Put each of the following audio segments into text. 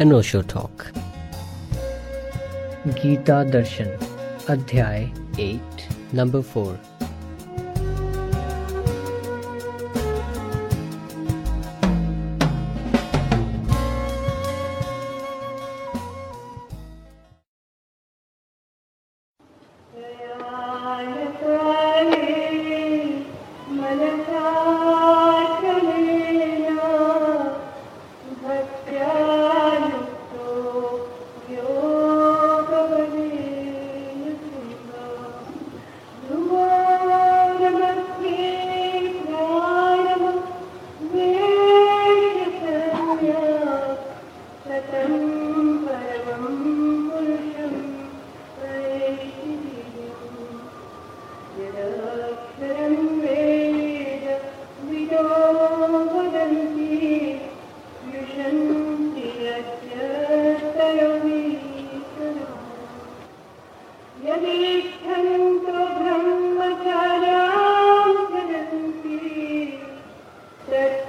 अनोशो talk Gita दर्शन अध्याय eight number four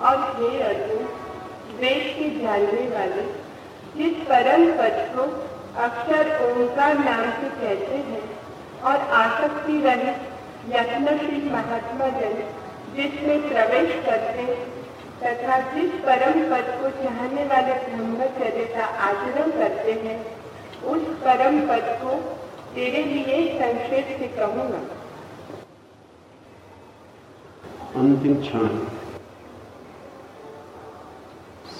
और हे अर्जुन, वेद के जानने वाले, जिस परम पद को अक्षर ओंकार नाम से कहते हैं, और आसक्ति रहित यत्नशील महात्मा जन जिसमें प्रवेश करते तथा जिस परम पद को चाहने वाले ब्रह्मचर्य का आचरण करते हैं, उस परम पद को तेरे लिए संक्षेप से कहूँगा। अंतिम क्षण।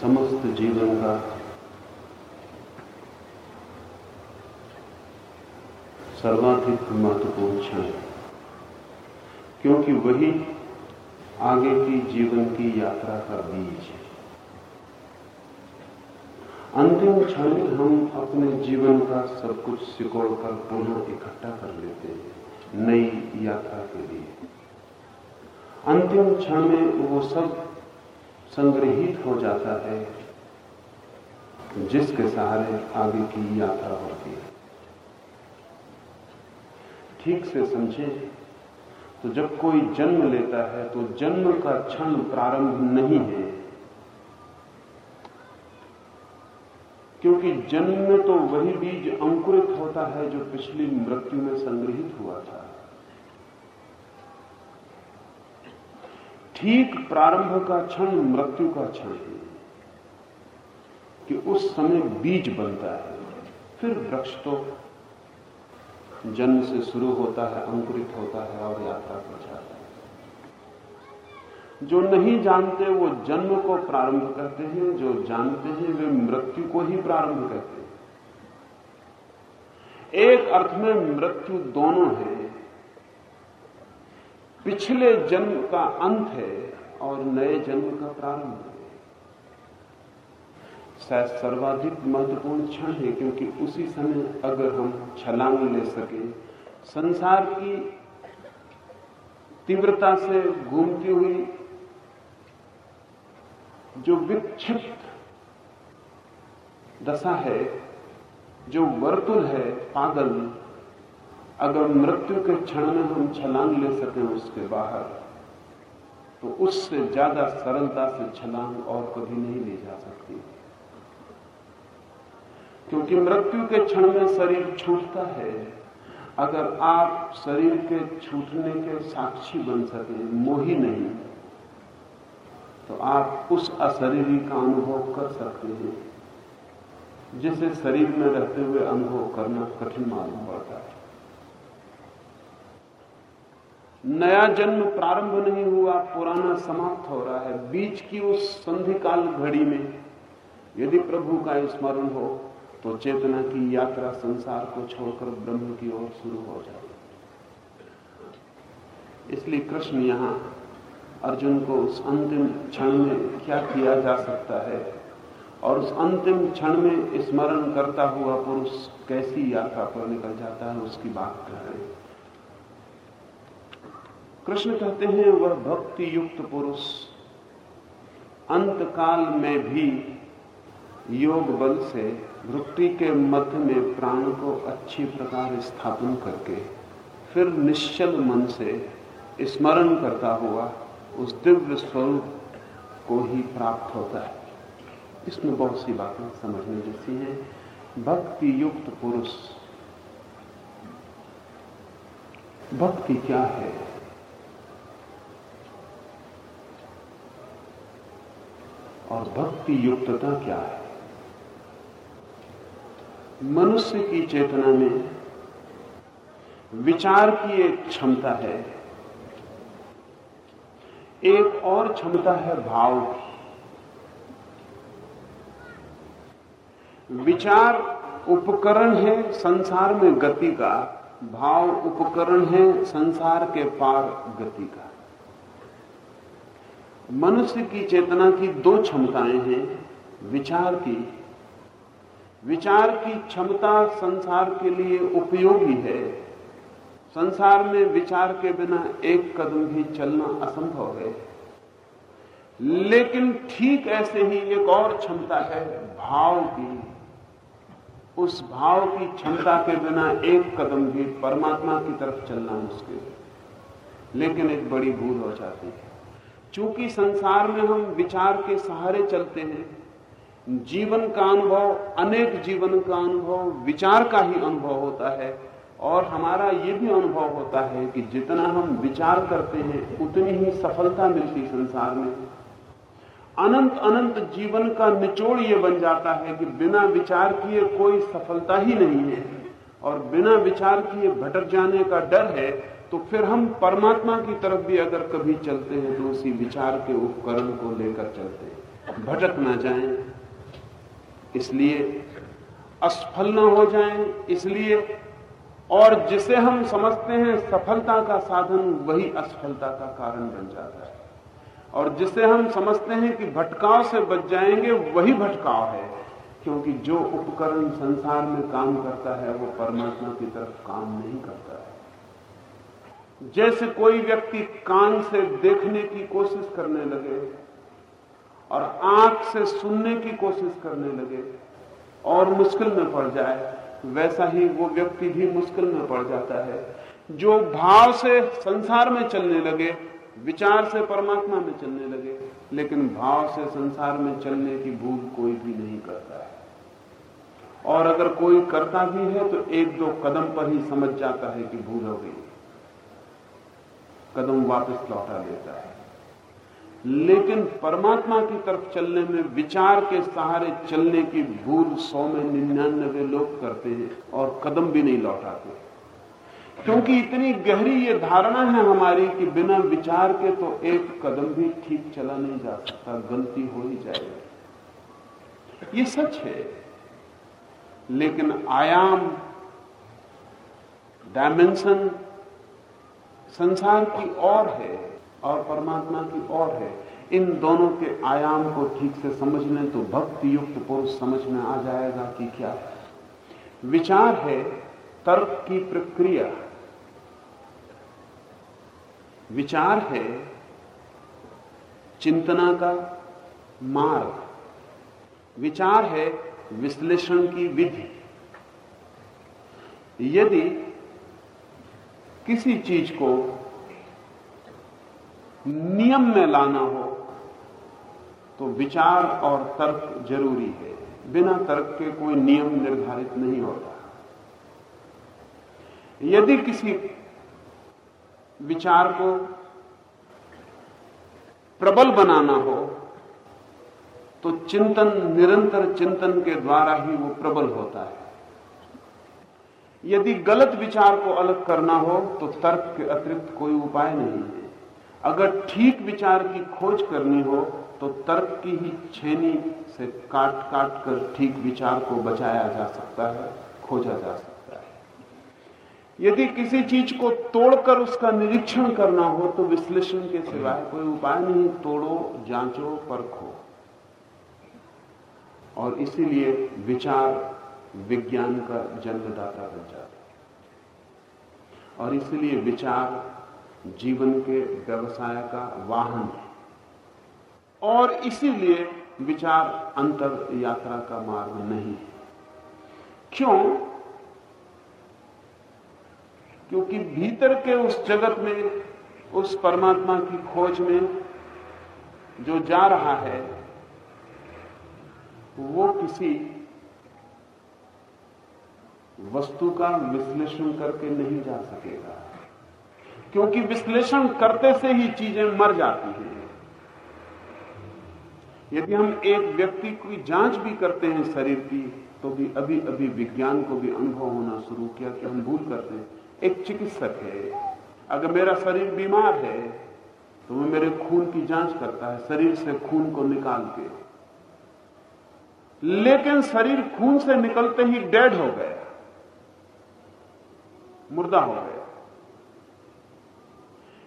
समस्त जीवन का सर्वाधिक महत्वपूर्ण क्षण है। क्योंकि वही आगे की जीवन की यात्रा का बीज है। अंतिम क्षण में हम अपने जीवन का सब कुछ सिकोड़ कर पुनः इकट्ठा कर लेते हैं, नई यात्रा के लिए। अंतिम क्षण में वो सब जिसके सहारे आगे की यात्रा होती है। ठीक से समझे तो जब कोई जन्म लेता है तो जन्म का क्षण प्रारंभ नहीं है। क्योंकि जन्म में तो वही बीज अंकुरित होता है, जो पिछली मृत्यु में संग्रहित हुआ था। ठीक प्रारंभ का क्षण, मृत्यु का क्षण है कि उस समय बीज बनता है। फिर वृक्ष तो जन्म से शुरू होता है, अंकुरित होता है और यात्रा कर जाता है। जो नहीं जानते, वो जन्म को प्रारंभ करते हैं। जो जानते हैं, वे मृत्यु को ही प्रारंभ करते हैं। एक अर्थ में मृत्यु दोनों है। पिछले जन्म का अंत है और नए जन्म का प्रारंभ है। शायद सर्वाधिक महत्वपूर्ण क्षण है, क्योंकि उसी समय अगर हम छलांग ले सके, संसार की तीव्रता से घूमती हुई जो विक्षिप्त दशा है, जो वर्तुल है, पागल अगर मृत्यु के क्षण में हम छलांग ले सकें उसके बाहर तो उससे ज़्यादा सरलता से छलांग और कभी नहीं ले जा सकती। क्योंकि मृत्यु के क्षण में शरीर छूटता है। अगर आप शरीर के छूटने के साक्षी बन सके, मोही नहीं तो आप उस अशरीरी का अनुभव कर सकते हैं, जिसे शरीर में रहते हुए अनुभव करना कठिन मालूम पड़ता है। नया जन्म प्रारंभ नहीं हुआ, पुराना समाप्त हो रहा है। बीच की उस संधि काल घड़ी में यदि प्रभु का स्मरण हो तो चेतना की यात्रा संसार को छोड़कर ब्रह्म की ओर शुरू हो जाए। इसलिए कृष्ण यहाँ अर्जुन को उस अंतिम क्षण में क्या किया जा सकता है और उस अंतिम क्षण में स्मरण करता हुआ पुरुष कैसी यात्रा पर निकल जाता है, उसकी बात कर। रहे हैं कृष्ण कहते हैं, वह भक्ति युक्त पुरुष अंत काल में भी योग बल से भक्ति के मध्य में प्राण को अच्छी प्रकार स्थापन करके, फिर निश्चल मन से स्मरण करता हुआ उस दिव्य स्वरूप को ही प्राप्त होता है। इसमें बहुत सी बातें समझने जैसी हैं। भक्ति युक्त पुरुष, भक्ति क्या है? और भक्ति युक्तता क्या है? मनुष्य की चेतना में विचार की एक क्षमता है। एक और क्षमता है भाव की। विचार उपकरण है संसार में गति का, भाव उपकरण है संसार के पार गति का। मनुष्य की चेतना की दो क्षमताएँ हैं, विचार की। विचार की क्षमता संसार के लिए उपयोगी है। संसार में विचार के बिना एक कदम भी चलना असंभव है। लेकिन ठीक ऐसे ही एक और क्षमता है, भाव की। उस भाव की क्षमता के बिना एक कदम भी परमात्मा की तरफ़ चलना मुश्किल लेकिन एक बड़ी भूल हो जाती है। चूँकि संसार में हम विचार के सहारे चलते हैं, जीवन का अनुभव, अनेक जीवन का अनुभव, विचार का ही अनुभव होता है। और हमारा यह भी अनुभव होता है कि जितना हम विचार करते हैं, उतनी ही सफलता मिलती संसार में। अनंत अनंत जीवन का निचोड़ ये बन जाता है कि बिना विचार किए कोई सफलता ही नहीं है। और बिना विचार किए भटक जाने का डर है तो फिर हम परमात्मा की तरफ़ भी अगर कभी चलते हैं तो उसी विचार के उपकरण को लेकर चलते हैं। भटक ना जाए, इसलिए असफल ना हो जाए, इसलिए और जिसे हम समझते हैं सफलता का साधन, वही असफलता का कारण बन जाता है। और जिसे हम समझते हैं कि भटकाव से बच जाएँगे, वही भटकाव है, क्योंकि जो उपकरण संसार में काम करता है, वो परमात्मा की तरफ़ काम नहीं करता है। जैसे कोई व्यक्ति कान से देखने की कोशिश करने लगे और आँख से सुनने की कोशिश करने लगे और मुश्किल में पड़ जाए, वैसा ही वो व्यक्ति भी मुश्किल में पड़ जाता है। जो भाव से संसार में चलने लगे, विचार से परमात्मा में चलने लगे, लेकिन भाव से संसार में चलने की भूल कोई भी नहीं करता है। और अगर कोई करता भी है तो एक दो कदम पर ही समझ जाता है कि भूल हो गई। कदम वापस लौटा लेता है। लेकिन परमात्मा की तरफ़ चलने में, विचार के सहारे चलने की भूल सौ में निन्यानबे लोग करते हैं और कदम भी नहीं लौटाते। क्योंकि इतनी गहरी ये धारणा है हमारी कि बिना विचार के तो एक कदम भी ठीक चला नहीं जा सकता, गलती हो ही जाएगी। ये सच है। लेकिन आयाम डायमेंशन संसार की और है और परमात्मा की और है। इन दोनों के आयाम को ठीक से समझ लें तो भक्ति युक्त पुरुष समझ में आ जाएगा कि क्या। विचार है, तर्क की प्रक्रिया। विचार है, चिंतना का मार्ग। विचार है, विश्लेषण की विधि। यदि किसी चीज़ को नियम में लाना हो तो विचार और तर्क ज़रूरी है। बिना तर्क के कोई नियम निर्धारित नहीं होता। यदि किसी विचार को प्रबल बनाना हो तो चिंतन निरंतर चिंतन के द्वारा ही वो प्रबल होता है। यदि गलत विचार को अलग करना हो तो तर्क के अतिरिक्त कोई उपाय नहीं है। अगर ठीक विचार की खोज करनी हो तो तर्क की ही छेनी से काट काट कर ठीक विचार को बचाया जा सकता है, खोजा जा सकता है। यदि किसी चीज़ को तोड़कर उसका निरीक्षण करना हो तो विश्लेषण के सिवाय कोई उपाय नहीं, तोड़ो, जांचो, परखो। और इसीलिए विचार विज्ञान का जन्मदाता बन जाता और इसलिए विचार जीवन के व्यवसाय का वाहन है। और इसीलिए विचार अंतर यात्रा का मार्ग नहीं है। क्यों? क्योंकि भीतर के उस जगत में, उस परमात्मा की खोज में जो जा रहा है, वो किसी वस्तु का विश्लेषण करके नहीं जा सकेगा। क्योंकि विश्लेषण करते से ही चीज़ें मर जाती हैं। यदि हम एक व्यक्ति की जाँच भी करते हैं शरीर की तो भी अभी अभी विज्ञान को भी अनुभव होना शुरू किया कि हम भूल करते हैं। एक चिकित्सक है। अगर मेरा शरीर बीमार है तो वो मेरे खून की जाँच करता है, शरीर से खून को निकाल के। लेकिन शरीर खून से निकलते ही डेड हो गया मुर्दा हो गया।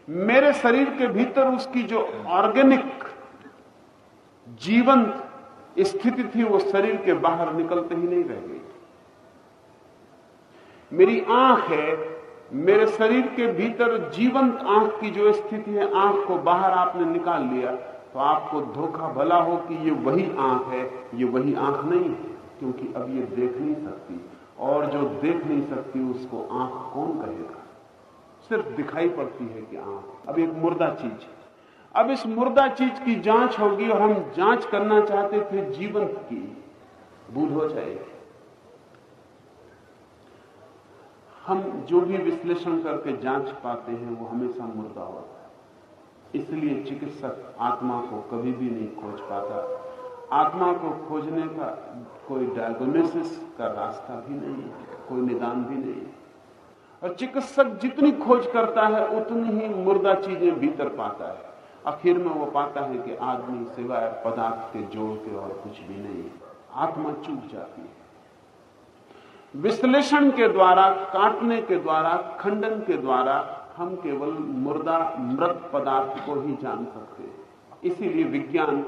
मेरे शरीर के भीतर उसकी जो ऑर्गेनिक जीवंत स्थिति थी, वो शरीर के बाहर निकलते ही नहीं रह गई। मेरी आँख है, मेरे शरीर के भीतर जीवंत आँख की जो स्थिति है, आँख को बाहर आपने निकाल लिया तो आपको धोखा भला हो कि ये वही आँख है, ये वही आँख नहीं है, क्योंकि अब ये देख नहीं सकती। और जो देख नहीं सकती उसको आँख कौन कहेगा? सिर्फ़ दिखाई पड़ती है कि आँख। अब एक मुर्दा चीज़ है। अब इस मुर्दा चीज़ की जाँच होगी और हम जाँच करना चाहते थे जीवन की। भूल हो जाएगी। हम जो भी विश्लेषण करके जाँच पाते हैं, वो हमेशा मुर्दा होता है। इसलिए चिकित्सक आत्मा को कभी भी नहीं खोज पाता। आत्मा को खोजने का कोई डायग्नोसिस का रास्ता भी नहीं कोई निदान भी नहीं और चिकित्सक जितनी खोज करता है, उतनी ही मुर्दा चीज़ें भीतर पाता है। आखिर में वो पाता है कि आदमी सिवाय पदार्थ के जोड़ के और कुछ भी नहीं आत्मा चूक जाती है। विश्लेषण के द्वारा, काटने के द्वारा, खंडन के द्वारा हम केवल मुर्दा, मृत पदार्थ को ही जान सकते हैं। इसीलिए विज्ञान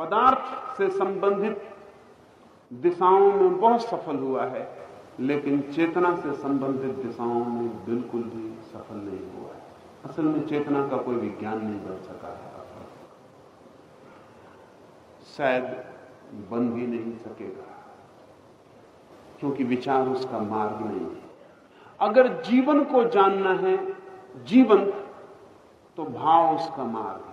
पदार्थ से संबंधित दिशाओं में बहुत सफल हुआ है, लेकिन चेतना से संबंधित दिशाओं में बिल्कुल भी सफल नहीं हुआ है। असल में चेतना का कोई विज्ञान नहीं बन सका है शायद बन भी नहीं सकेगा, क्योंकि विचार उसका मार्ग नहीं है। अगर जीवन को जानना है, जीवन तो भाव उसका मार्ग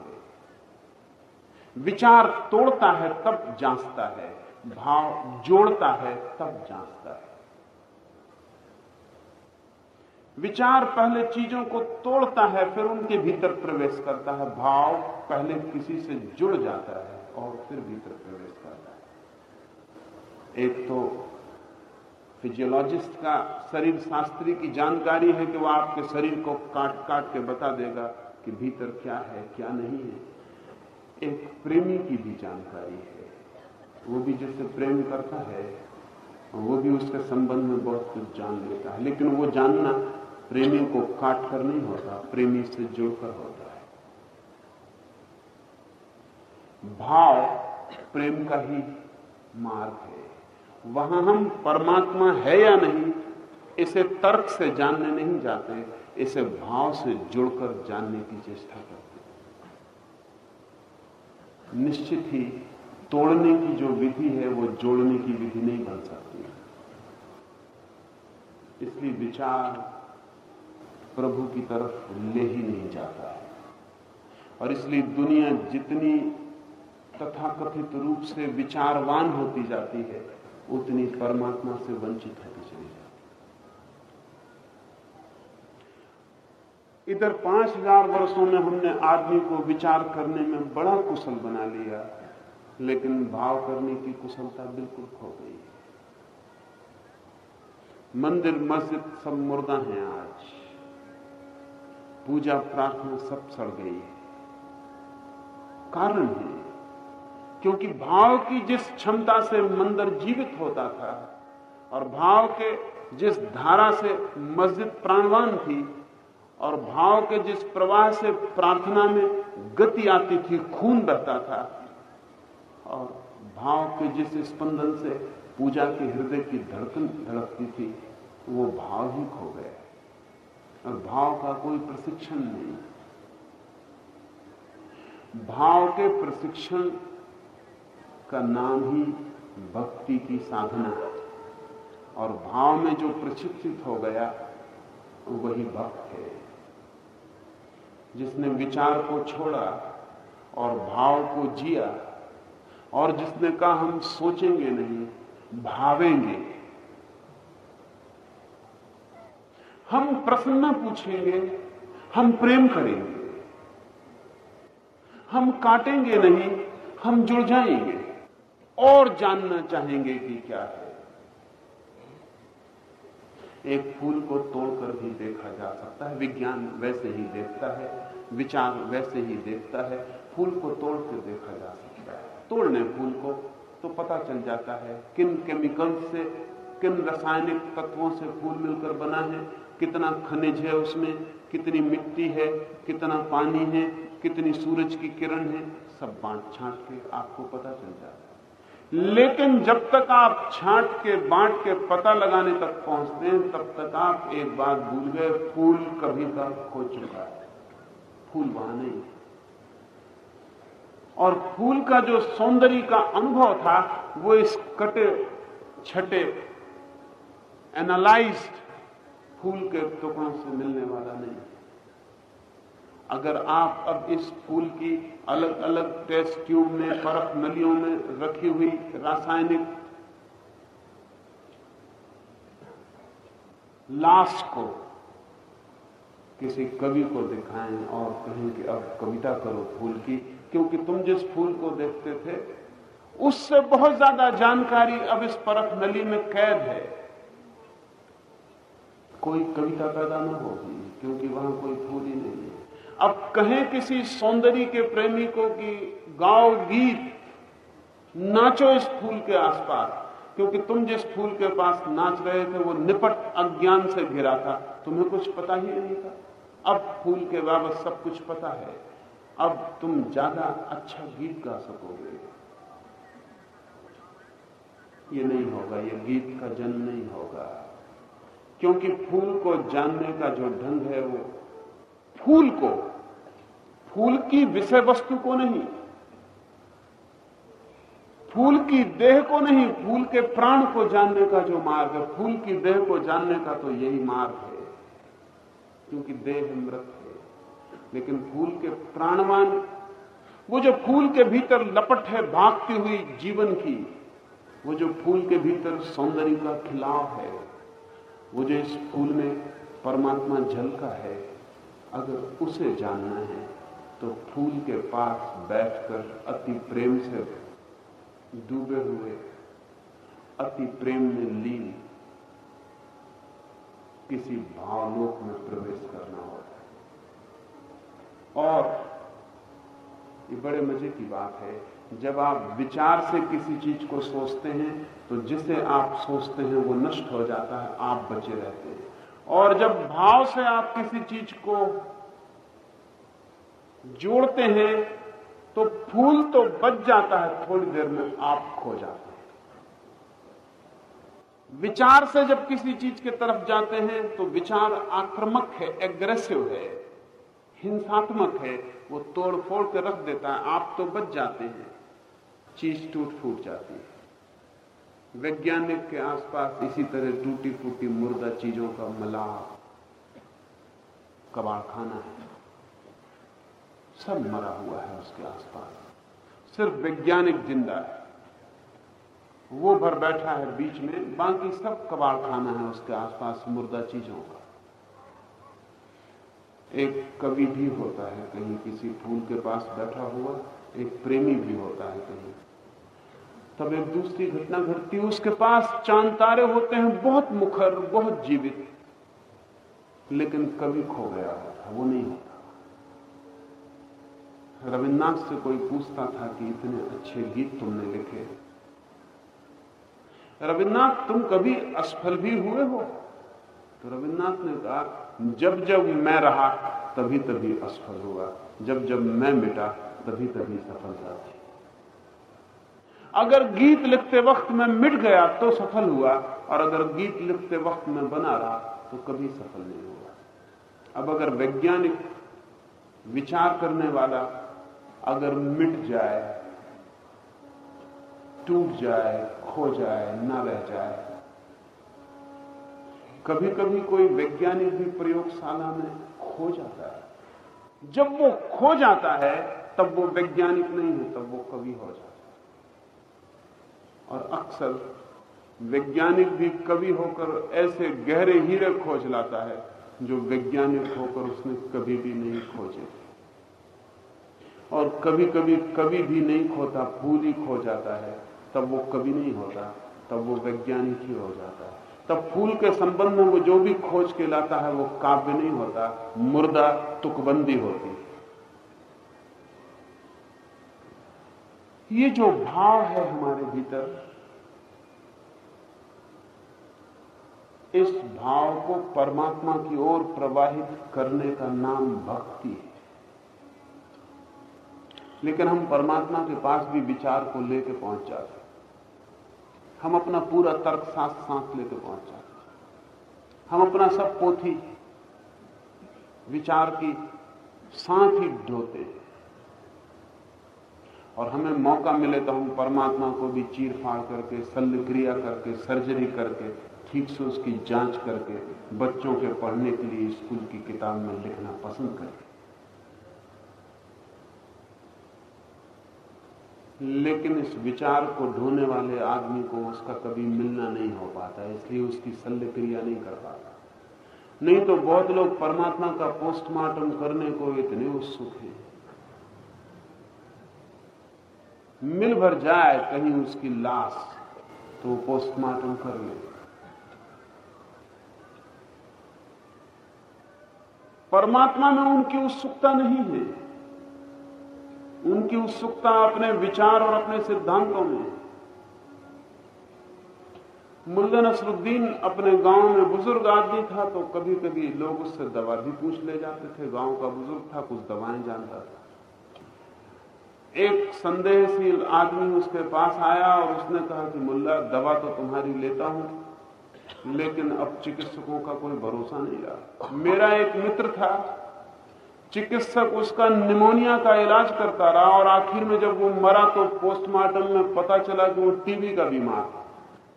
विचार तोड़ता है, तब जांचता है। भाव जोड़ता है, तब जांचता है। विचार पहले चीज़ों को तोड़ता है, फिर उनके भीतर प्रवेश करता है। भाव पहले किसी से जुड़ जाता है और फिर भीतर प्रवेश करता है। एक तो फिजियोलॉजिस्ट का शरीर शास्त्री की जानकारी है कि वह आपके शरीर को काट काट के बता देगा कि भीतर क्या है, क्या नहीं है। एक प्रेमी की भी जानकारी है। वो भी जिससे प्रेम करता है, वो भी उसके संबंध में बहुत कुछ जान लेता है। लेकिन वो जानना प्रेमी को काट कर नहीं होता, प्रेमी से जुड़कर होता है। भाव प्रेम का ही मार्ग है। वहाँ हम परमात्मा है या नहीं, इसे तर्क से जानने नहीं जाते, इसे भाव से जुड़कर जानने की चेष्टा करते निश्चित ही तोड़ने की जो विधि है, वो जोड़ने की विधि नहीं बन सकती। इसलिए विचार प्रभु की तरफ़ ले ही नहीं जाता है। और इसलिए दुनिया जितनी तथाकथित रूप से विचारवान होती जाती है, उतनी परमात्मा से वंचित होती चली जाती इधर पाँच हज़ार वर्षों में हमने आदमी को विचार करने में बड़ा कुशल बना लिया, लेकिन भाव करने की कुशलता बिल्कुल खो गई मंदिर, मस्जिद सब मुर्दा हैं आज। पूजा, प्रार्थना सब सड़ गई है। कारण है, क्योंकि भाव की जिस क्षमता से मंदिर जीवित होता था, और भाव के जिस धारा से मस्जिद प्राणवान थी और भाव के जिस प्रवाह से प्रार्थना में गति आती थी, खून बहता था। और भाव के जिस स्पंदन से पूजा के हृदय की धड़कन धड़कती थी, वो भाव ही खो गए। और भाव का कोई प्रशिक्षण नहीं। भाव के प्रशिक्षण का नाम ही भक्ति की साधना। और भाव में जो प्रशिक्षित हो गया, वही भक्त है। जिसने विचार को छोड़ा और भाव को जिया और जिसने कहा, हम सोचेंगे नहीं, भावेंगे। हम प्रश्न न पूछेंगे, हम प्रेम करेंगे। हम काटेंगे नहीं, हम जुड़ जाएँगे। और जानना चाहेंगे कि क्या है। एक फूल को तोड़कर भी देखा जा सकता है। विज्ञान वैसे ही देखता है, विचार वैसे ही देखता है, फूल को तोड़ कर देखा जा सकता है। तोड़ने फूल को तो पता चल जाता है किन केमिकल से, किन रासायनिक तत्वों से फूल मिलकर बना है, कितना खनिज है उसमें, कितनी मिट्टी है, कितना पानी है, कितनी सूरज की किरण है, सब बांट छांट के आपको पता चल जाता है। लेकिन जब तक आप छांट के, बांट के पता लगाने तक पहुँचते हैं, तब तक आप एक बात भूल गए, फूल कभी का खो चुका है। फूल वहाँ नहीं और फूल का जो सौंदर्य का अनुभव था, वो इस कटे, छटे एनालाइज्ड फूल के टुकड़ों से मिलने वाला नहीं अगर आप अब इस फूल की अलग अलग टेस्ट ट्यूब में परख नलियों में रखी हुई रासायनिक लाश को किसी कवि को दिखाएँ और कहें कि अब कविता करो फूल की, क्योंकि तुम जिस फूल को देखते थे, उससे बहुत ज़्यादा जानकारी अब इस परख नली में कैद है। कोई कविता पैदा ना होगी, क्योंकि वहाँ कोई फूल ही नहीं अब कहें किसी सौंदर्य के प्रेमी को कि गाओ गीत, नाचो इस फूल के आसपास, क्योंकि तुम जिस फूल के पास नाच रहे थे, वो निपट अज्ञान से घिरा था। तुम्हें कुछ पता ही नहीं था। अब फूल के बाबत सब कुछ पता है। अब तुम ज़्यादा अच्छा गीत गा सकोगे। ये नहीं होगा, ये गीत का जन्म नहीं होगा। क्योंकि फूल को जानने का जो ढंग है, वो फूल को, फूल की विषय वस्तु को नहीं, फूल की देह को नहीं, फूल के प्राण को जानने का जो मार्ग है, फूल की देह को जानने का तो यही मार्ग है, क्योंकि देह मृत है। लेकिन फूल के प्राणवान, वो जो फूल के भीतर लपट है, भागती हुई जीवन की, वो जो फूल के भीतर सौंदर्य का खिलाव है, वो जो इस फूल में परमात्मा झलका है अगर उसे जानना है तो फूल के पास बैठकर अति प्रेम से डूबे हुए अति प्रेम में लीन किसी भावलोक में प्रवेश करना होता है। और ये बड़े मज़े की बात है, जब आप विचार से किसी चीज़ को सोचते हैं तो जिसे आप सोचते हैं वो नष्ट हो जाता है, आप बचे रहते हैं। और जब भाव से आप किसी चीज़ को जोड़ते हैं तो फूल तो बच जाता है, थोड़ी देर में आप खो जाते हैं। विचार से जब किसी चीज़ की तरफ़ जाते हैं तो विचार आक्रमक है एग्रेसिव है, हिंसात्मक है, वो तोड़ फोड़ के रख देता है, आप तो बच जाते हैं, चीज़ टूट फूट जाती है। वैज्ञानिक के आसपास इसी तरह टूटी फूटी मुर्दा चीज़ों का मलाह कबाड़खाना है। सब मरा हुआ है उसके आसपास। सिर्फ़ वैज्ञानिक ज़िंदा है। वो भर बैठा है बीच में, बाकी सब कबाड़खाना है उसके आसपास मुर्दा चीज़ों का। एक कवि भी होता है, कहीं किसी फूल के पास बैठा हुआ, एक प्रेमी भी होता है कहीं। तब एक दूसरी घटना घटती है। उसके पास चाँद तारे होते हैं, बहुत मुखर, बहुत जीवित। लेकिन कभी खो गया होता, वो नहीं होता। रविन्द्रनाथ से कोई पूछता था कि इतने अच्छे गीत तुमने लिखे। रविन्द्रनाथ, तुम कभी असफल भी हुए हो? तो रविन्द्रनाथ ने कहा, जब जब मैं रहा, तभी तभी असफल हुआ। जब जब मैं मिटा, तभी तभी सफलता थी। अगर गीत लिखते वक्त मैं मिट गया तो सफल हुआ, और अगर गीत लिखते वक्त मैं बना रहा तो कभी सफल नहीं हुआ। अब अगर वैज्ञानिक विचार करने वाला अगर मिट जाए, टूट जाए, खो जाए, ना रह जाए कभी कभी कोई वैज्ञानिक भी प्रयोगशाला में खो जाता है। जब वो खो जाता है, तब वो वैज्ञानिक नहीं है, तब वो कवि हो जाता है। और अक्सर वैज्ञानिक भी कवि होकर ऐसे गहरे हीरे खोज लाता है, जो वैज्ञानिक होकर उसने कभी भी नहीं खोजे। और कभी कभी कभी भी नहीं खोता ही खो जाता है। तब वो कभी नहीं होता, तब वो वैज्ञानिक ही हो जाता है। तब फूल के संबंध में वो जो भी खोज के लाता है, वो काव्य नहीं होता, मुर्दा तुकबंदी होती। ये जो भाव है हमारे भीतर, इस भाव को परमात्मा की ओर प्रवाहित करने का नाम भक्ति है। लेकिन हम परमात्मा के पास भी विचार को लेकर पहुँच जाते हम अपना पूरा तर्क सांस सांस लेकर पहुँच जाते हम अपना सब पोथी, विचार की साथ ही ढोते हैं। और हमें मौका मिले तो हम परमात्मा को भी चीर फाड़ करके शल्य क्रिया करके, सर्जरी करके, ठीक से उसकी जाँच करके, बच्चों के पढ़ने के लिए स्कूल की किताब में लिखना पसंद करें लेकिन इस विचार को ढोने वाले आदमी को उसका कभी मिलना नहीं हो पाता, इसलिए उसकी शल्य क्रिया नहीं कर पाता। नहीं तो बहुत लोग परमात्मा का पोस्टमार्टम करने को इतने उत्सुक हैं। मिल भर जाए कहीं उसकी लाश तो पोस्टमार्टम कर ले। परमात्मा में उनकी उत्सुकता नहीं है। उनकी उत्सुकता अपने विचार और अपने सिद्धांतों में मुल्ला नसरुद्दीन अपने गाँव में बुज़ुर्ग आदमी था तो कभी कभी लोग उससे दवा भी पूछ ले जाते थे। गाँव का बुज़ुर्ग था, कुछ दवाएँ जानता था। एक संदेहशील आदमी उसके पास आया और उसने कहा कि मुल्ला, दवा तो तुम्हारी लेता हूँ, लेकिन अब चिकित्सकों का कोई भरोसा नहीं रहा। मेरा एक मित्र था, चिकित्सक उसका निमोनिया का इलाज करता रहा और आखिर में जब वो मरा तो पोस्टमार्टम में पता चला कि वो टीबी का बीमार था।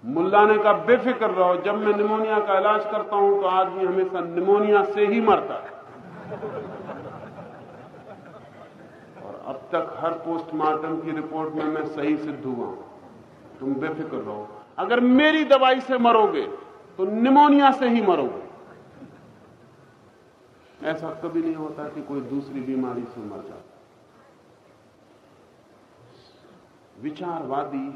मुल्ला ने कहा, बेफिक्र रहो, जब मैं निमोनिया का इलाज करता हूँ तो आदमी हमेशा निमोनिया से ही मरता है। अब तक हर पोस्टमार्टम की रिपोर्ट में मैं सही सिद्ध हुआ। तुम बेफिक्र रहो। अगर मेरी दवाई से मरोगे तो निमोनिया से ही मरोगे। ऐसा कभी नहीं होता कि कोई दूसरी बीमारी से मर जाता विचारवादी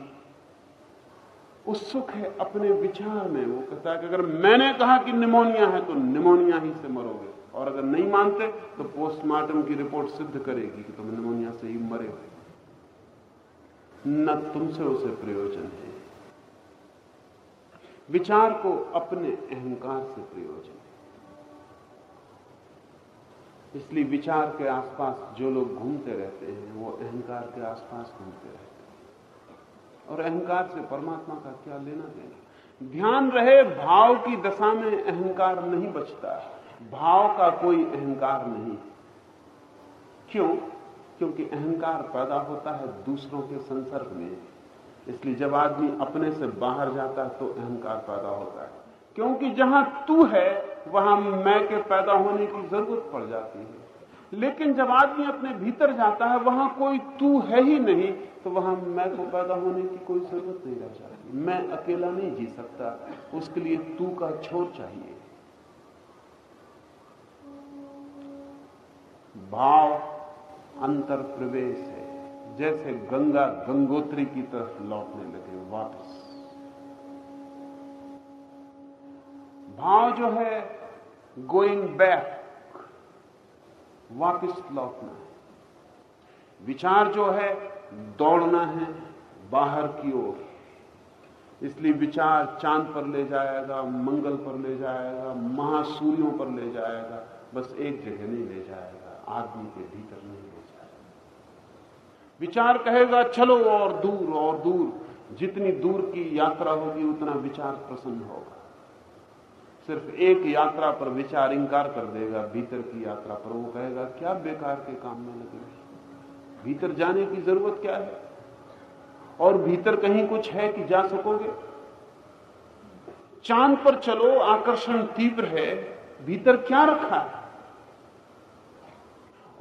उत्सुक है अपने विचार में। वो कहता है कि अगर मैंने कहा कि निमोनिया है तो निमोनिया ही से मरोगे। और अगर नहीं मानते तो पोस्टमार्टम की रिपोर्ट सिद्ध करेगी कि तुम निमोनिया से ही मरे हो न तुमसे उसे प्रयोजन है। विचार को अपने अहंकार से प्रयोजन है। इसलिए विचार के आसपास जो लोग घूमते रहते हैं, वो अहंकार के आसपास घूमते रहते हैं। और अहंकार से परमात्मा का क्या लेना देना? ध्यान रहे, भाव की दशा में अहंकार नहीं बचता भाव का कोई अहंकार नहीं। क्यों? क्योंकि अहंकार पैदा होता है दूसरों के संसर्ग में। इसलिए जब आदमी अपने से बाहर जाता है तो अहंकार पैदा होता है। क्योंकि जहाँ तू है, वहाँ मैं के पैदा होने की ज़रूरत पड़ जाती है। लेकिन जब आदमी अपने भीतर जाता है, वहाँ कोई तू है ही नहीं तो वहाँ मैं को पैदा होने की कोई ज़रूरत नहीं रह जाती। मैं अकेला नहीं जी सकता। उसके लिए तू का छोर चाहिए। भाव अंतर प्रवेश है। जैसे गंगा गंगोत्री की तरफ़ लौटने लगे वापस। भाव जो है गोइंग बैक वापस लौटना है। विचार जो है, दौड़ना है बाहर की ओर। इसलिए विचार चाँद पर ले जाएगा, मंगल पर ले जाएगा, महासूर्यों पर ले जाएगा, बस एक जगह नहीं ले जाएगा। आदमी के भीतर नहीं ले जाएगा। विचार कहेगा, चलो और दूर और दूर। जितनी दूर की यात्रा होगी, उतना विचार प्रसन्न होगा। सिर्फ़ एक यात्रा पर विचार इंकार कर देगा, भीतर की यात्रा पर वो कहेगा, क्या बेकार के काम में लगे भीतर जाने की ज़रूरत क्या है? और भीतर कहीं कुछ है कि जा सकोगे? चाँद पर चलो, आकर्षण तीव्र है। भीतर क्या रखा है?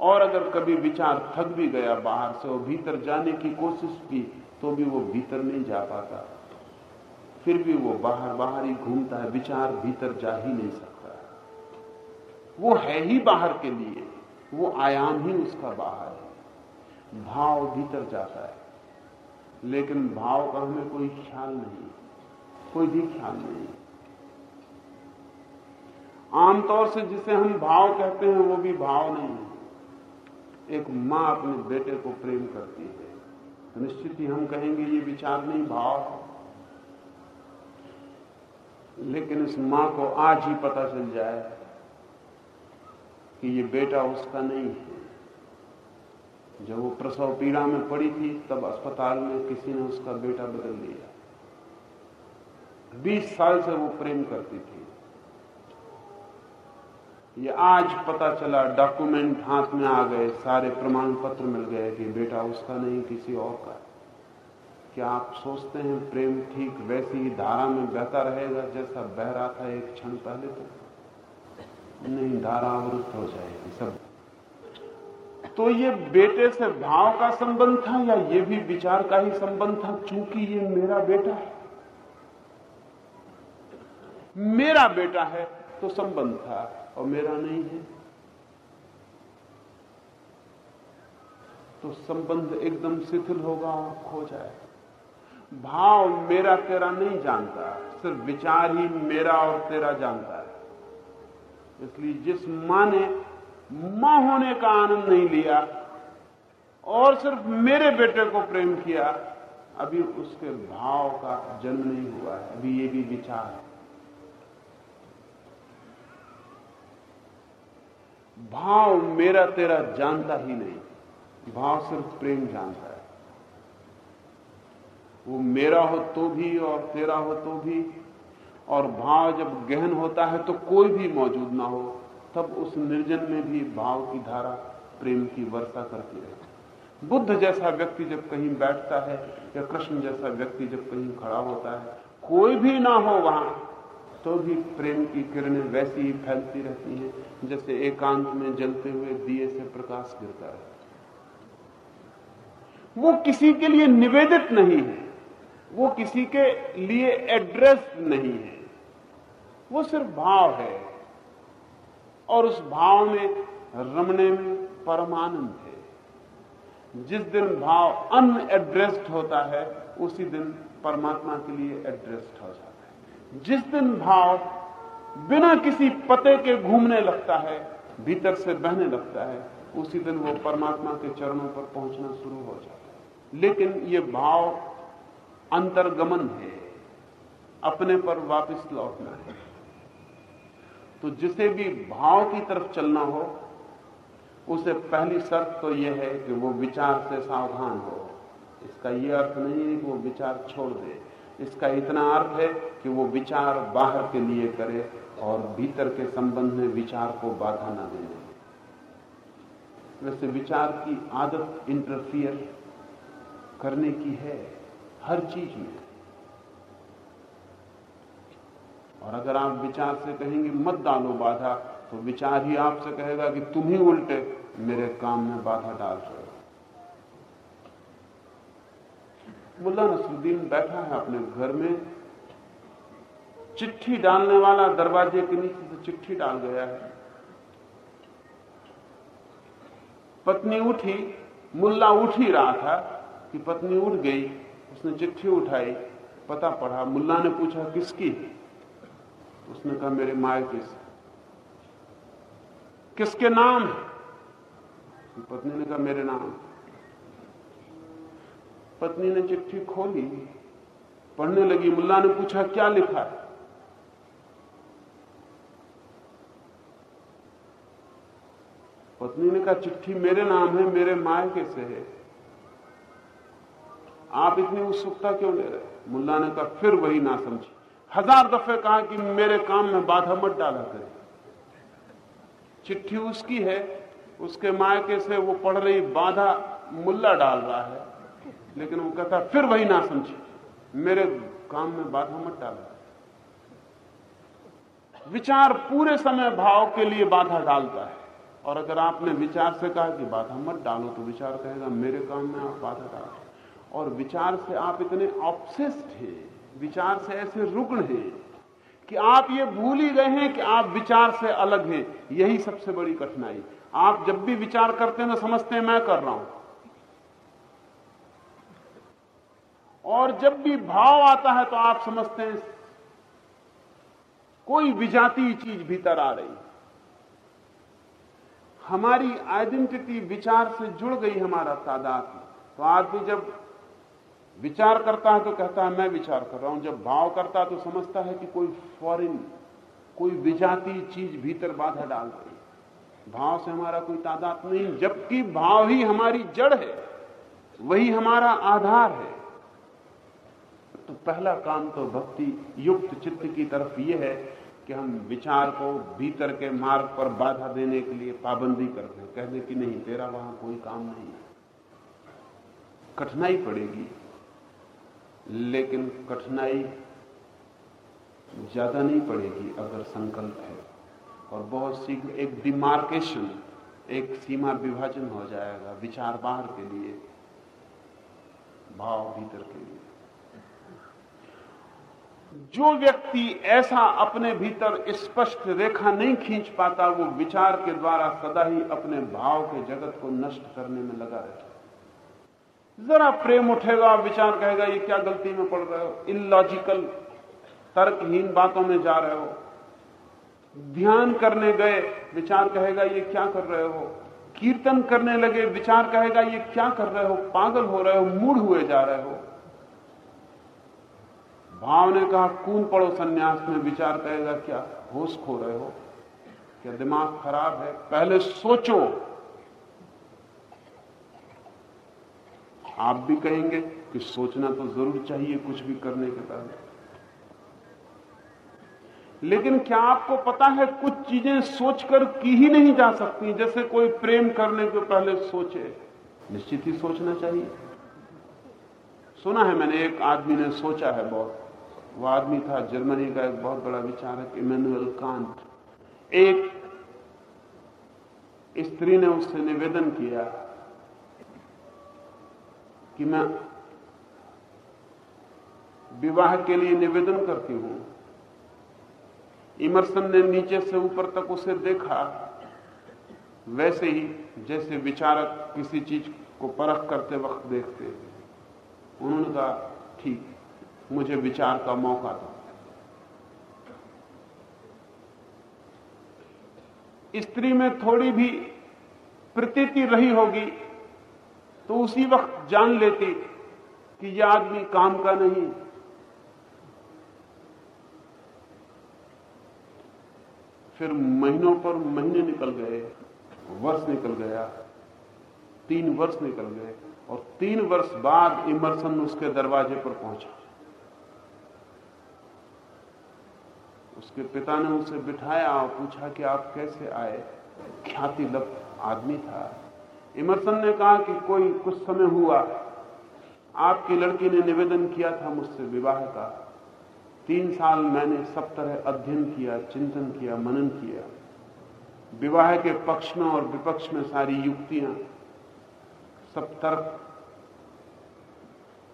और अगर कभी विचार थक भी गया बाहर से और भीतर जाने की कोशिश की तो भी वो भीतर नहीं जा पाता। फिर भी वो बाहर बाहर ही घूमता है, विचार भीतर जा ही नहीं सकता वो है ही बाहर के लिए, वो आयाम ही उसका बाहर है। भाव भीतर जाता है। लेकिन भाव का हमें कोई ख्याल नहीं, कोई भी ख्याल नहीं। आमतौर से जिसे हम भाव कहते हैं, वो भी भाव नहीं है। एक माँ अपने बेटे को प्रेम करती है। तो निश्चित ही हम कहेंगे, ये विचार नहीं, भाव लेकिन इस माँ को आज ही पता चल जाए कि ये बेटा उसका नहीं है। जब वो प्रसव पीड़ा में पड़ी थी, तब अस्पताल में किसी ने उसका बेटा बदल लिया। बीस साल से वो प्रेम करती थी। ये आज पता चला डॉक्यूमेंट हाथ में आ गए, सारे प्रमाण पत्र मिल गए कि बेटा उसका नहीं, किसी और का। क्या आप सोचते हैं प्रेम ठीक वैसी ही धारा में बहता रहेगा जैसा बह रहा था एक क्षण पहले तो? नहीं, धारा अवरुद्ध हो जाएगी सब। तो ये बेटे से भाव का संबंध था या ये भी विचार का ही संबंध था? चूँकि ये मेरा बेटा है। मेरा बेटा है तो संबंध था। और मेरा नहीं है। तो संबंध एकदम शिथिल होगा और खो जाए भाव मेरा तेरा नहीं जानता, सिर्फ़ विचार ही मेरा और तेरा जानता है। इसलिए जिस माँ ने माँ होने का आनंद नहीं लिया और सिर्फ़ मेरे बेटे को प्रेम किया, अभी उसके भाव का जन्म नहीं हुआ है, अभी ये भी विचार है। भाव मेरा तेरा जानता ही नहीं। भाव सिर्फ़ प्रेम जानता है। वो मेरा हो तो भी और तेरा हो तो भी। और भाव जब गहन होता है तो कोई भी मौजूद ना हो, तब उस निर्जन में भी भाव की धारा प्रेम की वर्षा करती रहती बुद्ध जैसा व्यक्ति जब कहीं बैठता है या कृष्ण जैसा व्यक्ति जब कहीं खड़ा होता है, कोई भी ना हो वहाँ। तो भी प्रेम की किरणें वैसी ही फैलती रहती हैं, जैसे एकांत में जलते हुए दिए से प्रकाश गिरता है। वो किसी के लिए निवेदित नहीं है, वो किसी के लिए एड्रेस नहीं है। वो सिर्फ़ भाव है, और उस भाव में रमने में परमानंद है। जिस दिन भाव अनएड्रेस्ड होता है, उसी दिन परमात्मा के लिए एड्रेस्ड हो जाता है। जिस दिन भाव बिना किसी पते के घूमने लगता है, भीतर से बहने लगता है, उसी दिन वो परमात्मा के चरणों पर पहुँचना शुरू हो जाता है। लेकिन ये भाव अंतर्गमन है, अपने पर वापस लौटना है। तो जिसे भी भाव की तरफ़ चलना हो, उसे पहली शर्त तो यह है कि वो विचार से सावधान हो। इसका यह अर्थ नहीं है कि वो विचार छोड़ दे। इसका इतना अर्थ है कि वो विचार बाहर के लिए करे और भीतर के संबंध में विचार को बाधा ना देने वैसे विचार की आदत इंटरफियर करने की है, हर चीज़ में। और अगर आप विचार से कहेंगे, मत डालो बाधा तो विचार ही आपसे कहेगा कि तुम ही उल्टे मेरे काम में बाधा डाल रहे हो मुल्ला नसरुद्दीन बैठा है अपने घर में। चिट्ठी डालने वाला दरवाजे के नीचे से चिट्ठी डाल गया है। पत्नी उठी, मुल्ला उठ ही रहा था कि पत्नी उठ गई, उसने चिट्ठी उठाई, पता पढ़ा मुल्ला ने पूछा, किसकी? उसने कहा, मेरे मायके से किसके नाम? पत्नी ने कहा, मेरे नाम। पत्नी ने चिट्ठी खोली, पढ़ने लगी। मुल्ला ने पूछा, क्या लिखा है? पत्नी ने कहा, चिट्ठी मेरे नाम है, मेरे मायके से है। आप इतनी उत्सुकता क्यों ले रहे मुल्ला ने कहा, फिर वही ना समझी। हज़ार दफे कहा कि मेरे काम में बाधा मत डाला करें। चिट्ठी उसकी है, उसके मायके से वो पढ़ रही, बाधा मुल्ला डाल रहा है। लेकिन वो कहता, फिर वही ना समझे। मेरे काम में बाधा मत डाला। विचार पूरे समय भाव के लिए बाधा डालता है। और अगर आपने विचार से कहा कि बाधा मत डालो तो विचार कहेगा, मेरे काम में आप बाधा डालो। और विचार से आप इतने ऑप्सेस्ड हैं, विचार से ऐसे रुग्ण हैं, कि आप ये भूल ही गए हैं कि आप विचार से अलग हैं। यही सबसे बड़ी कठिनाई। आप जब भी विचार करते हैं तो समझते हैं, मैं कर रहा हूँ। और जब भी भाव आता है तो आप समझते हैं, कोई विजातीय चीज़ भीतर आ रही हमारी आइडेंटिटी विचार से जुड़ गई हमारा तादाद तो आदमी जब विचार करता है तो कहता है, मैं विचार कर रहा हूँ। जब भाव करता है तो समझता है कि कोई फॉरेन कोई विजातीय चीज़ भीतर बाधा डाल रही है। भाव से हमारा कोई तादाद नहीं, जबकि भाव ही हमारी जड़ है, वही हमारा आधार है। तो पहला काम तो भक्ति युक्त चित्त की तरफ़ यह है कि हम विचार को भीतर के मार्ग पर बाधा देने के लिए पाबंदी कर दें कह दें कि नहीं, तेरा वहाँ कोई काम नहीं कठिनाई पड़ेगी, लेकिन कठिनाई ज़्यादा नहीं पड़ेगी अगर संकल्प है। और बहुत शीघ्र एक डिमार्केशन, एक सीमा विभाजन हो जाएगा विचार बाहर के लिए, भाव भीतर के लिए। जो व्यक्ति ऐसा अपने भीतर स्पष्ट रेखा नहीं खींच पाता, वो विचार के द्वारा सदा ही अपने भाव के जगत को नष्ट करने में लगा रहता जरा प्रेम उठेगा, विचार कहेगा, ये क्या गलती में पड़ रहे हो? इलॉजिकल तर्कहीन बातों में जा रहे हो। ध्यान करने गए, विचार कहेगा, ये क्या कर रहे हो? कीर्तन करने लगे, विचार कहेगा, ये क्या कर रहे हो? पागल हो रहे हो मूड हुए जा रहे हो। भाव ने कहा कून पड़ो सन्यास में विचार कहेगा क्या होश खो रहे हो? क्या दिमाग खराब है? पहले सोचो। आप भी कहेंगे कि सोचना तो ज़रूर चाहिए कुछ भी करने के पहले लेकिन क्या आपको पता है, कुछ चीज़ें सोचकर की ही नहीं जा सकती, जैसे कोई प्रेम करने के पहले सोचे। निश्चित ही सोचना चाहिए। सुना है मैंने, एक आदमी ने सोचा है बहुत। वो आदमी था, जर्मनी का एक बहुत बड़ा विचारक, इमेनुअल कांत। एक स्त्री ने उससे निवेदन किया कि मैं विवाह के लिए निवेदन करती हूँ। इमरसन ने नीचे से ऊपर तक उसे देखा। वैसे ही जैसे विचारक किसी चीज़ को परख करते वक्त देखते उन्होंने कहा, ठीक मुझे विचार का मौका दो। स्त्री में थोड़ी भी प्रतीति रही होगी तो उसी वक्त जान लेती कि यह आदमी काम का नहीं। फिर महीनों पर महीने निकल गए, वर्ष निकल गया, तीन वर्ष निकल गए, और तीन वर्ष बाद इमरसन उसके दरवाजे पर पहुँचा। उसके पिता ने उसे बिठाया और पूछा कि आप कैसे आए? ख्याति लब आदमी था। इमरसन ने कहा कि कोई कुछ समय हुआ। आपकी लड़की ने निवेदन किया था मुझसे विवाह का। तीन साल मैंने सब तरह अध्ययन किया, चिंतन किया, मनन किया। विवाह के पक्ष में और विपक्ष में सारी युक्तियाँ, सब तर्क।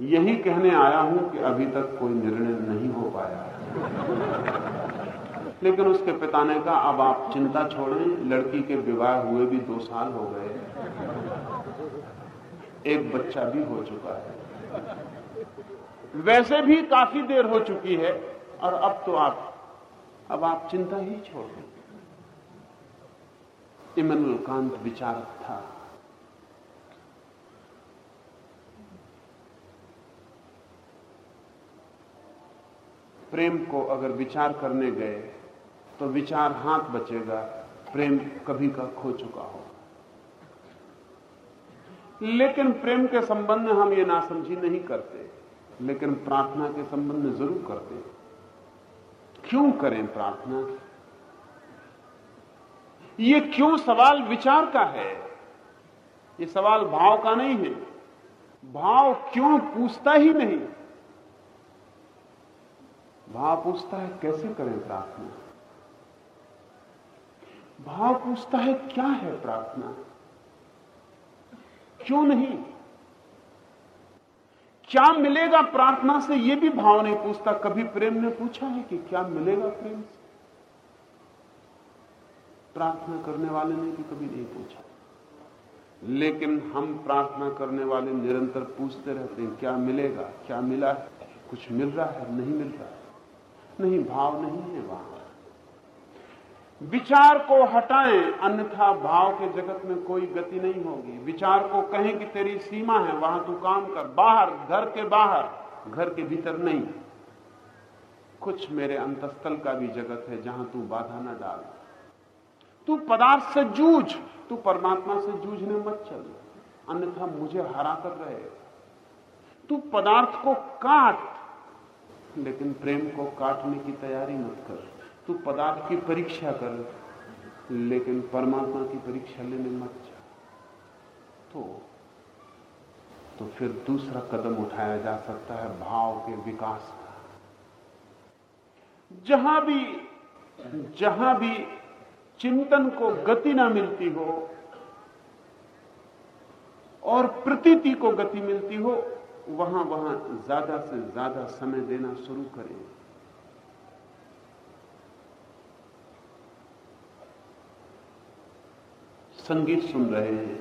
यही कहने आया हूँ कि अभी तक कोई निर्णय नहीं हो पाया। लेकिन उसके पिता ने कहा अब आप चिंता छोड़ें लड़की के विवाह हुए भी दो साल हो गए। एक बच्चा भी हो चुका है। वैसे भी काफ़ी देर हो चुकी है, और अब तो आप, अब आप चिंता ही छोड़ दें। इमनुल कांत विचारक था। प्रेम को अगर विचार करने गए तो विचार हाथ बचेगा, प्रेम कभी का खो चुका हो लेकिन प्रेम के संबंध में हम ये नासमझी नहीं करते, लेकिन प्रार्थना के संबंध में ज़रूर करते हैं। क्यों करें प्रार्थना? ये क्यों सवाल विचार का है? ये सवाल भाव का नहीं है। भाव क्यों पूछता ही नहीं? भाव पूछता है, कैसे करें प्रार्थना? भाव पूछता है, क्या है प्रार्थना? क्यों नहीं? क्या मिलेगा प्रार्थना से यह भी भाव नहीं पूछता। कभी प्रेम ने पूछा है कि क्या मिलेगा प्रेम से? प्रार्थना करने वाले ने भी कभी नहीं पूछा। लेकिन हम प्रार्थना करने वाले निरंतर पूछते रहते हैं, क्या मिलेगा? क्या मिला है? कुछ मिल रहा है? नहीं मिल रहा है? नहीं, भाव नहीं है वहाँ। विचार को हटाएँ, अन्यथा भाव के जगत में कोई गति नहीं होगी। विचार को कहें कि तेरी सीमा है, वहाँ तू काम कर। बाहर, घर के बाहर, घर के भीतर नहीं। कुछ मेरे अंतस्थल का भी जगत है, जहाँ तू बाधा न डाल। तू पदार्थ से जूझ, तू परमात्मा से जूझने मत चल। अन्यथा मुझे हरा कर रहे तू पदार्थ को काट, लेकिन प्रेम को काटने की तैयारी मत कर। तू पदार्थ की परीक्षा कर, लेकिन परमात्मा की परीक्षा लेने मत जा। तो तो फिर दूसरा कदम उठाया जा सकता है, भाव के विकास का। जहाँ भी जहाँ भी चिंतन को गति ना मिलती हो, और प्रतीति को गति मिलती हो वहाँ वहाँ ज़्यादा से ज़्यादा समय देना शुरू करें। संगीत सुन रहे हैं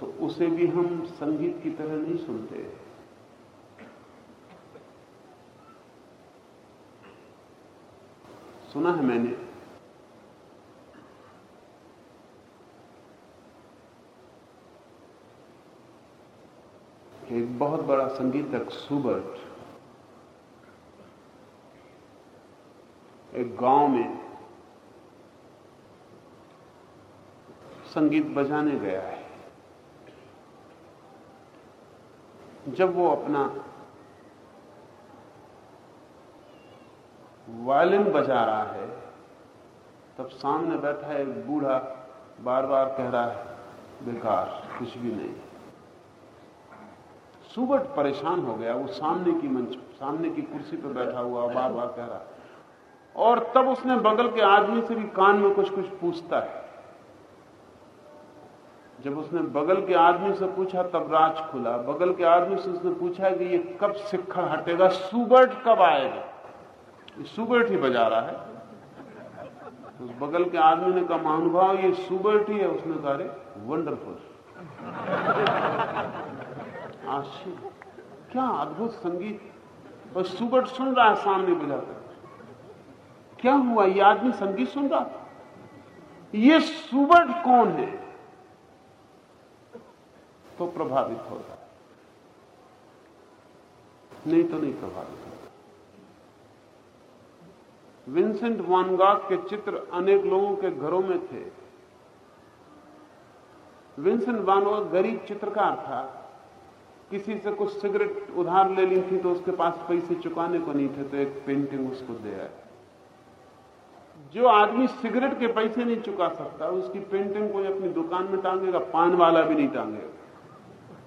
तो उसे भी हम संगीत की तरह नहीं सुनते। सुना है मैंने। एक बहुत बड़ा संगीतक, सुबर्ट, एक गाँव में संगीत बजाने गया है। जब वो अपना वायलिन बजा रहा है, तब सामने बैठा एक बूढ़ा बार बार कह रहा है, बेकार, कुछ भी नहीं। सुबट परेशान हो गया, वो सामने की मंच, सामने की कुर्सी पर बैठा हुआ बार बार कह रहा है। और तब उसने बगल के आदमी से भी कान में कुछ कुछ पूछता है। जब उसने बगल के आदमी से पूछा, तब राज खुला। बगल के आदमी से उसने पूछा कि ये कब सिक्खा हटेगा? सुबर्ट कब आएगा? सुबर्ट ही बजा रहा है। तो उस बगल के आदमी ने कहा, महानुभाव, ये सुबर्ट ही है। उसने कहा रे वंडरफुल आश्चर्य। क्या अद्भुत संगीत। और सुबर्ट सुन रहा है, सामने बजाकर। क्या हुआ? ये आदमी संगीत सुन रहा? ये सुबर्ट कौन है? तो प्रभावित होता नहीं तो नहीं प्रभावित होता विंसेंट वानगाग के चित्र अनेक लोगों के घरों में थे। विंसेंट वानगाग गरीब चित्रकार था। किसी से कुछ सिगरेट उधार ले ली थी तो उसके पास पैसे चुकाने को नहीं थे तो एक पेंटिंग उसको दे आए। जो आदमी सिगरेट के पैसे नहीं चुका सकता, उसकी पेंटिंग कोई अपनी दुकान में टांगेगा, पान वाला भी नहीं टांगेगा।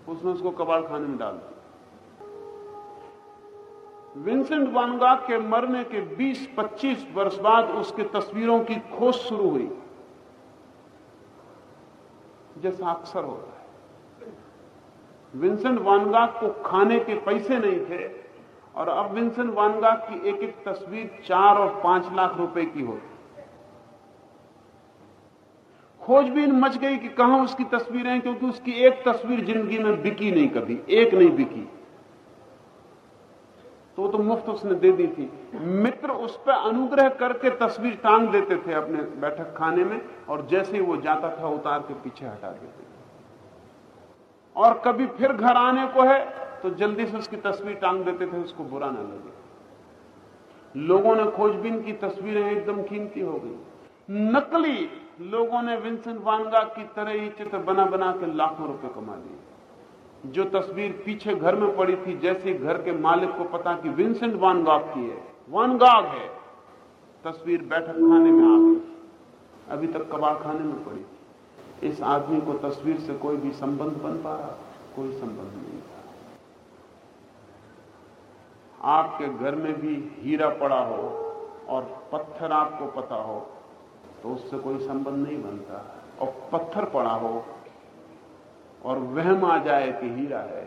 उसने उसको कबाड़ खाने में डाल दिया। विंसेंट वानगा के मरने के 20-25 वर्ष बाद उसके तस्वीरों की खोज शुरू हुई। जैसा अक्सर होता है। विंसेंट वानगा को खाने के पैसे नहीं थे और अब विंसेंट वानगा की एक एक तस्वीर चार और पाँच लाख रुपए की होती खोजबीन मच गई कि कहाँ उसकी तस्वीरें क्योंकि उसकी एक तस्वीर ज़िंदगी में बिकी नहीं कभी, एक नहीं बिकी। तो तो मुफ़्त उसने दे दी थी। मित्र उस पर अनुग्रह करके तस्वीर टांग देते थे अपने बैठक खाने में, और जैसे ही वो जाता था, उतार के पीछे हटा देते थे। और कभी फिर घर आने को है तो जल्दी से उसकी तस्वीर टांग देते थे, उसको बुरा ना लगे। लोगों ने खोजबीन की तस्वीरें एकदम कीमती हो गई। नकली लोगों ने विंसेंट वानगा की तरह ही चित्र बना बना के लाखों रुपए कमा लिए। जो तस्वीर पीछे घर में पड़ी थी, जैसे घर के मालिक को पता कि विंसेंट वानगाग की है वानगाग है, तस्वीर बैठक खाने में आ गई। अभी तक कबाड़ खाने में पड़ी थी। इस आदमी को तस्वीर से कोई भी संबंध बन पा रहा, कोई संबंध नहीं था। आपके घर में भी हीरा पड़ा हो और पत्थर आपको पता हो तो उससे कोई संबंध नहीं बनता। और पत्थर पड़ा हो और वहम आ जाए कि हीरा है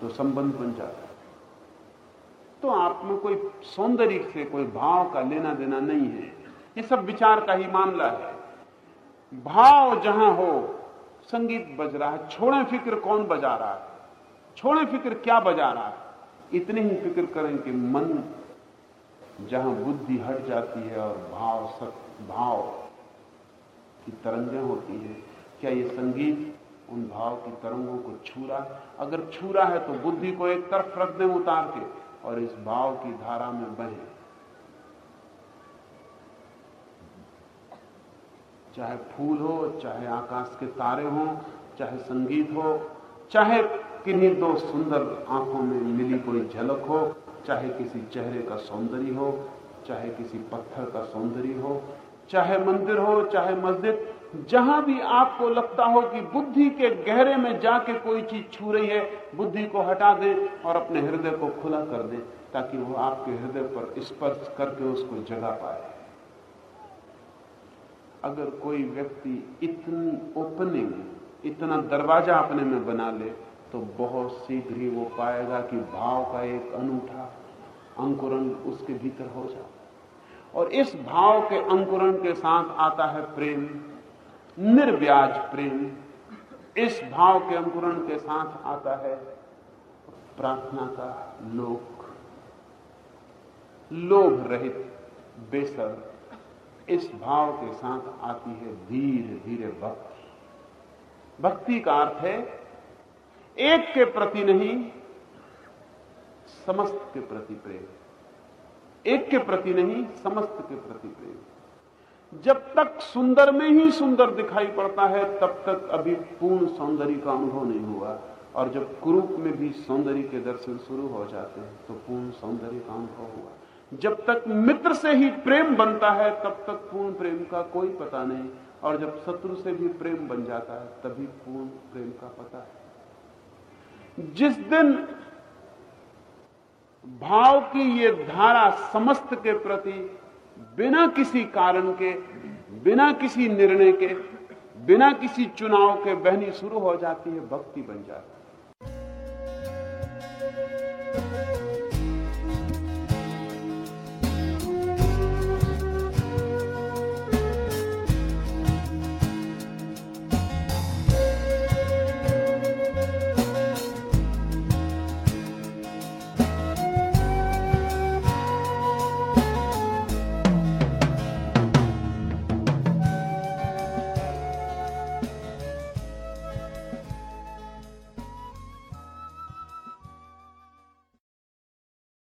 तो संबंध बन जाता है। तो आप में कोई सौंदर्य से कोई भाव का लेना देना नहीं है। ये सब विचार का ही मामला है। भाव जहाँ हो, संगीत बज रहा है, छोड़े फ़िक्र कौन बजा रहा है? छोड़े फ़िक्र क्या बजा रहा है? इतनी ही फ़िक्र करें कि मन जहाँ बुद्धि हट जाती है और भाव सत, भाव की तरंगें होती है। क्या ये संगीत उन भाव की तरंगों को छू रहा अगर छू रहा है तो बुद्धि को एक तरफ़ रख दें उतार के और इस भाव की धारा में बहे। चाहे फूल हो, चाहे आकाश के तारे हो, चाहे संगीत हो, चाहे किन्हीं दो सुंदर आँखों में मिली कोई झलक हो चाहे किसी चेहरे का सौंदर्य हो, चाहे किसी पत्थर का सौंदर्य हो, चाहे मंदिर हो, चाहे मस्जिद, जहाँ भी आपको लगता हो कि बुद्धि के गहरे में जाके कोई चीज़ छू रही है, बुद्धि को हटा दें और अपने हृदय को खुला कर दें, ताकि वो आपके हृदय पर स्पर्श करके उसको जगा पाए। अगर कोई व्यक्ति इतनी ओपनिंग, इतना दरवाज़ा अपने में बना ले तो बहुत शीघ्र ही वो पाएगा कि भाव का एक अनूठा अंकुरण उसके भीतर हो जाता और इस भाव के अंकुरण के साथ आता है प्रेम, निर्व्याज प्रेम। इस भाव के अंकुरण के साथ आता है प्रार्थना का लोक। लोभ रहित बेसर इस भाव के साथ आती है धीरे धीरे भक्ति। भक्ति का अर्थ है एक के प्रति नहीं, समस्त के प्रति प्रेम। एक के प्रति नहीं, समस्त के प्रति प्रेम। जब तक सुंदर में ही सुंदर दिखाई पड़ता है, तब तक अभी पूर्ण सौंदर्य का अनुभव नहीं हुआ। और जब कुरूप में भी सौंदर्य के दर्शन शुरू हो जाते हैं तो पूर्ण सौंदर्य का अनुभव हुआ। जब तक मित्र से ही प्रेम बनता है, तब तक पूर्ण प्रेम का कोई पता नहीं। और जब शत्रु से भी प्रेम बन जाता है, तभी पूर्ण प्रेम का पता है। जिस दिन भाव की ये धारा समस्त के प्रति, बिना किसी कारण के, बिना किसी निर्णय के, बिना किसी चुनाव के बहनी शुरू हो जाती है, भक्ति बन जाती है।